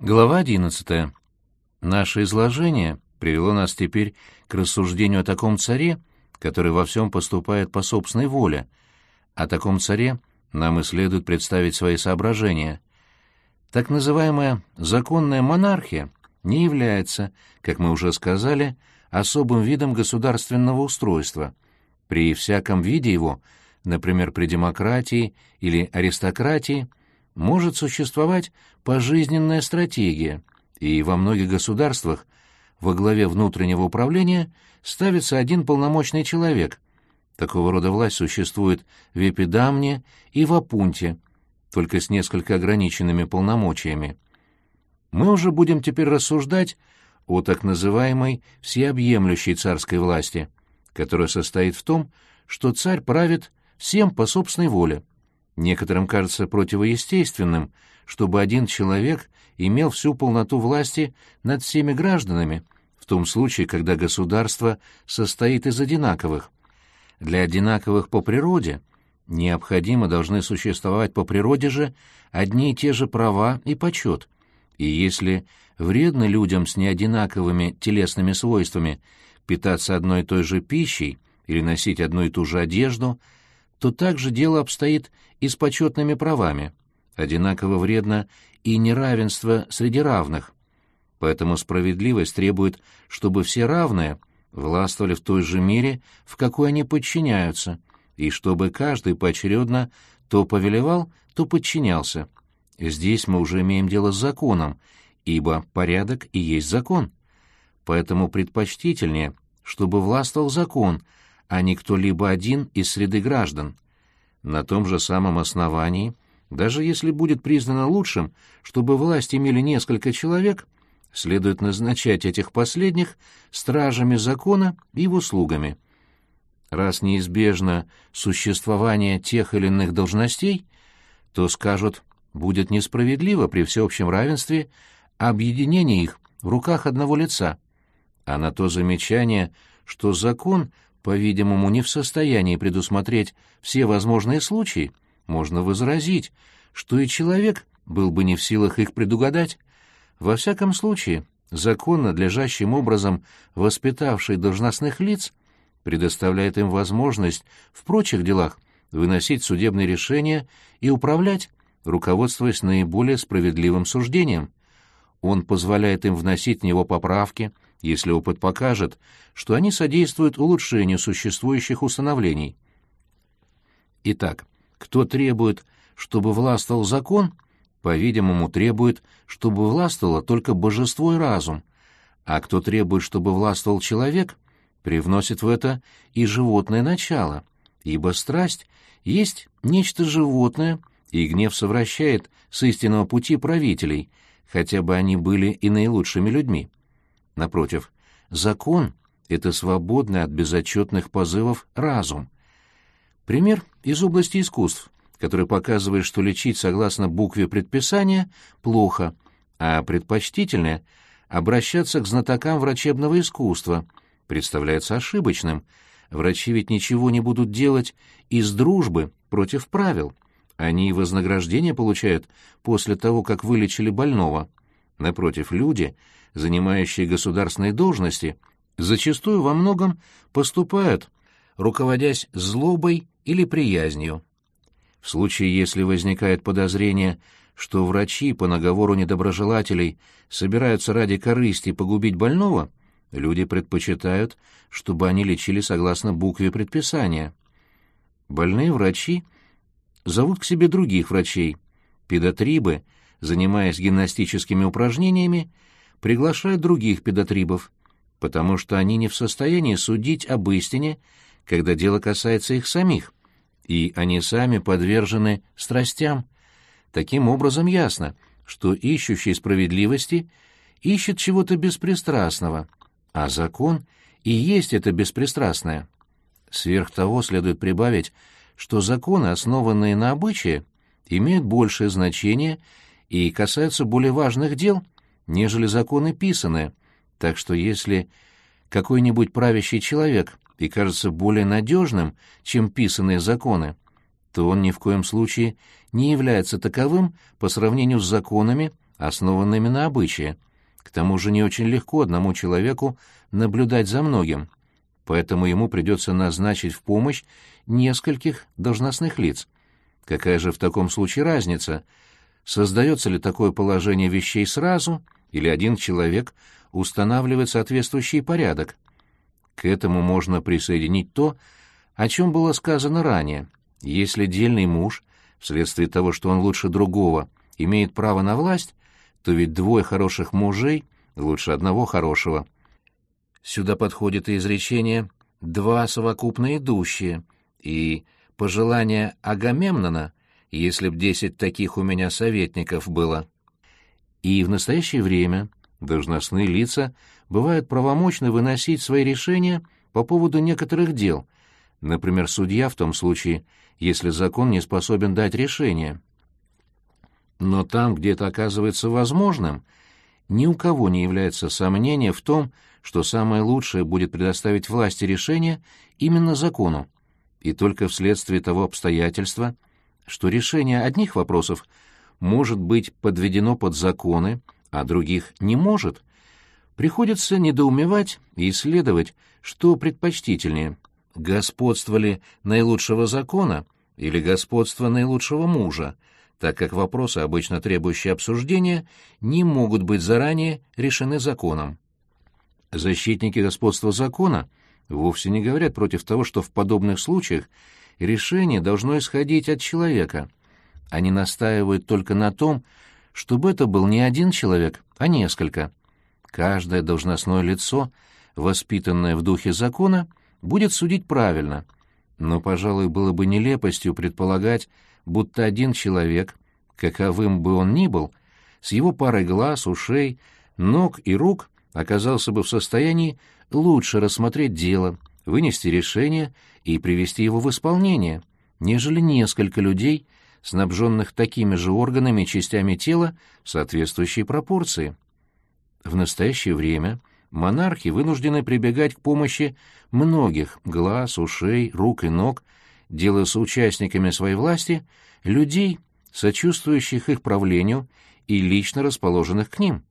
Глава 11. Наше изложение привело нас теперь к рассуждению о таком царе, который во всем поступает по собственной воле. О таком царе нам и следует представить свои соображения. Так называемая законная монархия не является, как мы уже сказали, особым видом государственного устройства. При всяком виде его, например, при демократии или аристократии, может существовать пожизненная стратегия, и во многих государствах во главе внутреннего управления ставится один полномочный человек. Такого рода власть существует в Эпидамне и в Апунте, только с несколько ограниченными полномочиями. Мы уже будем теперь рассуждать о так называемой всеобъемлющей царской власти, которая состоит в том, что царь правит всем по собственной воле. Некоторым кажется противоестественным, чтобы один человек имел всю полноту власти над всеми гражданами, в том случае, когда государство состоит из одинаковых. Для одинаковых по природе необходимо должны существовать по природе же одни и те же права и почет. И если вредно людям с неодинаковыми телесными свойствами питаться одной и той же пищей или носить одну и ту же одежду – то так же дело обстоит и с почетными правами. Одинаково вредно и неравенство среди равных. Поэтому справедливость требует, чтобы все равные властвовали в той же мере, в какой они подчиняются, и чтобы каждый поочередно то повелевал, то подчинялся. Здесь мы уже имеем дело с законом, ибо порядок и есть закон. Поэтому предпочтительнее, чтобы властвовал закон — а не кто-либо один из среды граждан. На том же самом основании, даже если будет признано лучшим, чтобы власть имели несколько человек, следует назначать этих последних стражами закона и его слугами. Раз неизбежно существование тех или иных должностей, то, скажут, будет несправедливо при всеобщем равенстве объединение их в руках одного лица. А на то замечание, что закон — по-видимому, не в состоянии предусмотреть все возможные случаи, можно возразить, что и человек был бы не в силах их предугадать. Во всяком случае, закон, надлежащим образом воспитавший должностных лиц, предоставляет им возможность в прочих делах выносить судебные решения и управлять, руководствуясь наиболее справедливым суждением. Он позволяет им вносить в него поправки – если опыт покажет, что они содействуют улучшению существующих установлений. Итак, кто требует, чтобы властвовал закон, по-видимому, требует, чтобы властвовало только божество и разум, а кто требует, чтобы властвовал человек, привносит в это и животное начало, ибо страсть есть нечто животное, и гнев совращает с истинного пути правителей, хотя бы они были и наилучшими людьми. Напротив, закон — это свободный от безотчетных позывов разум. Пример из области искусств, который показывает, что лечить согласно букве предписания плохо, а предпочтительнее — обращаться к знатокам врачебного искусства, представляется ошибочным. Врачи ведь ничего не будут делать из дружбы против правил. Они вознаграждение получают после того, как вылечили больного. Напротив, люди — занимающие государственные должности, зачастую во многом поступают, руководясь злобой или приязнью. В случае, если возникает подозрение, что врачи по наговору недоброжелателей собираются ради корысти погубить больного, люди предпочитают, чтобы они лечили согласно букве предписания. Больные врачи зовут к себе других врачей. Педотрибы, занимаясь гимнастическими упражнениями, приглашают других педотрибов, потому что они не в состоянии судить об истине, когда дело касается их самих, и они сами подвержены страстям. Таким образом ясно, что ищущий справедливости ищет чего-то беспристрастного, а закон и есть это беспристрастное. Сверх того следует прибавить, что законы, основанные на обычае, имеют большее значение и касаются более важных дел — нежели законы писанные, так что если какой-нибудь правящий человек и кажется более надежным, чем писанные законы, то он ни в коем случае не является таковым по сравнению с законами, основанными на обычае. К тому же не очень легко одному человеку наблюдать за многим, поэтому ему придется назначить в помощь нескольких должностных лиц. Какая же в таком случае разница, создается ли такое положение вещей сразу, или один человек устанавливает соответствующий порядок? К этому можно присоединить то, о чем было сказано ранее. Если дельный муж, вследствие того, что он лучше другого, имеет право на власть, то ведь двое хороших мужей лучше одного хорошего. Сюда подходит и изречение «два совокупно идущие» и пожелание Агамемнона, если б десять таких у меня советников было. И в настоящее время должностные лица бывают правомочны выносить свои решения по поводу некоторых дел, например, судья в том случае, если закон не способен дать решение. Но там, где это оказывается возможным, ни у кого не является сомнения в том, что самое лучшее будет предоставить власти решение именно закону, и только вследствие того обстоятельства, что решение одних вопросов может быть подведено под законы, а других не может, приходится недоумевать и исследовать, что предпочтительнее — господство ли наилучшего закона или господство наилучшего мужа, так как вопросы, обычно требующие обсуждения, не могут быть заранее решены законом. Защитники господства закона вовсе не говорят против того, что в подобных случаях решение должно исходить от человека. Они настаивают только на том, чтобы это был не один человек, а несколько. Каждое должностное лицо, воспитанное в духе закона, будет судить правильно, но, пожалуй, было бы нелепостью предполагать, будто один человек, каковым бы он ни был, с его парой глаз, ушей, ног и рук оказался бы в состоянии лучше рассмотреть дело, вынести решение и привести его в исполнение, нежели несколько людей, снабженных такими же органами и частями тела в соответствующей пропорции. В настоящее время монархи вынуждены прибегать к помощи многих глаз, ушей, рук и ног, делая соучастниками своей власти людей, сочувствующих их правлению и лично расположенных к ним.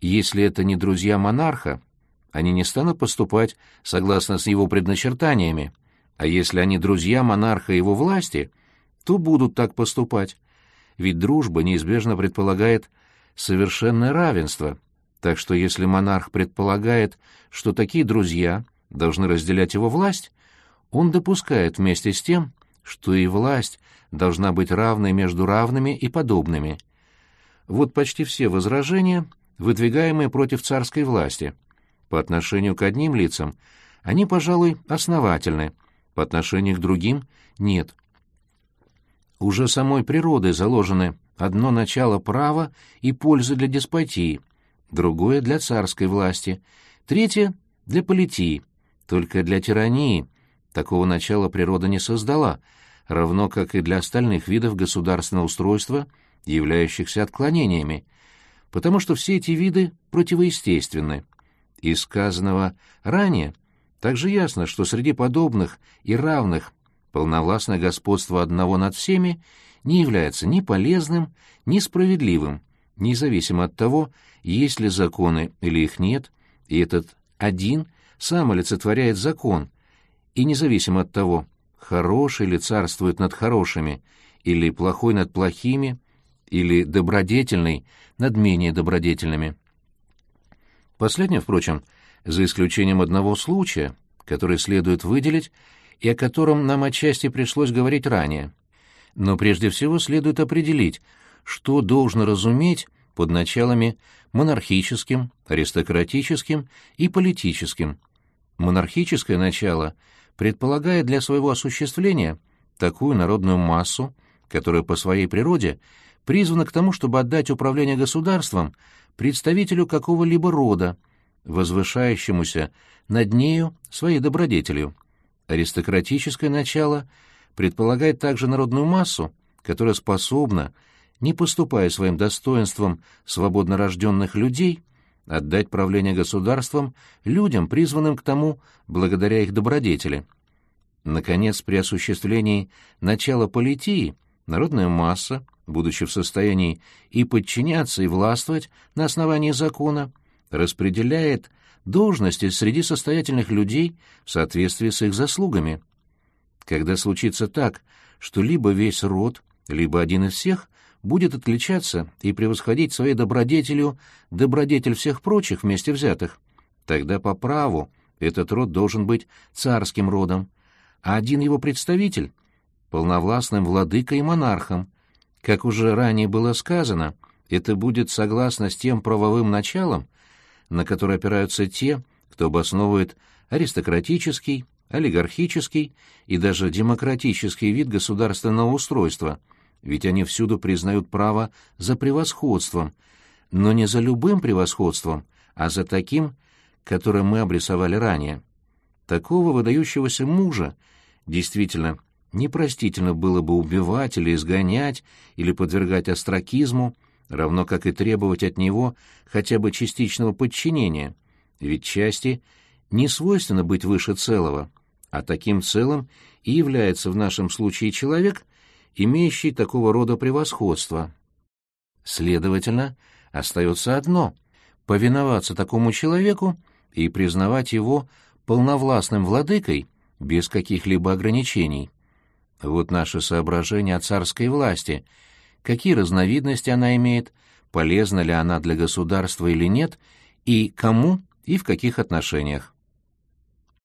Если это не друзья монарха, они не станут поступать согласно с его предначертаниями, а если они друзья монарха и его власти, то будут так поступать. Ведь дружба неизбежно предполагает совершенное равенство, так что если монарх предполагает, что такие друзья должны разделять его власть, он допускает вместе с тем, что и власть должна быть равной между равными и подобными. Вот почти все возражения, выдвигаемые против царской власти. По отношению к одним лицам они, пожалуй, основательны, по отношению к другим — нет. Уже самой природой заложены одно начало права и пользы для деспотии, другое — для царской власти, третье — для политии. Только для тирании такого начала природа не создала, равно как и для остальных видов государственного устройства, являющихся отклонениями, потому что все эти виды противоестественны. Из сказанного ранее также ясно, что среди подобных и равных полновластное господство одного над всеми не является ни полезным, ни справедливым, независимо от того, есть ли законы или их нет, и этот один сам олицетворяет закон, и независимо от того, хороший ли царствует над хорошими, или плохой над плохими, или добродетельный над менее добродетельными. Последнее, впрочем, за исключением одного случая, который следует выделить и о котором нам отчасти пришлось говорить ранее. Но прежде всего следует определить, что должно разуметь под началами монархическим, аристократическим и политическим. Монархическое начало предполагает для своего осуществления такую народную массу, которая по своей природе призвана к тому, чтобы отдать управление государством представителю какого-либо рода, возвышающемуся над нею своей добродетелью. Аристократическое начало предполагает также народную массу, которая способна, не поступая своим достоинством свободно рожденных людей, отдать правление государством людям, призванным к тому благодаря их добродетели. Наконец, при осуществлении начала политии народная масса, будучи в состоянии и подчиняться, и властвовать на основании закона, распределяет должности среди состоятельных людей в соответствии с их заслугами. Когда случится так, что либо весь род, либо один из всех будет отличаться и превосходить своей добродетелью добродетель всех прочих вместе взятых, тогда по праву этот род должен быть царским родом, а один его представитель — полновластным владыкой и монархом. Как уже ранее было сказано, это будет согласно с тем правовым началом, на которое опираются те, кто обосновывает аристократический, олигархический и даже демократический вид государственного устройства, ведь они всюду признают право за превосходством, но не за любым превосходством, а за таким, которое мы обрисовали ранее. Такого выдающегося мужа действительно непростительно было бы убивать или изгонять, или подвергать остракизму, равно как и требовать от него хотя бы частичного подчинения, ведь части не свойственно быть выше целого, а таким целым и является в нашем случае человек, имеющий такого рода превосходство. Следовательно, остается одно — повиноваться такому человеку и признавать его полновластным владыкой без каких-либо ограничений. Вот наше соображение о царской власти, какие разновидности она имеет, полезна ли она для государства или нет, и кому и в каких отношениях.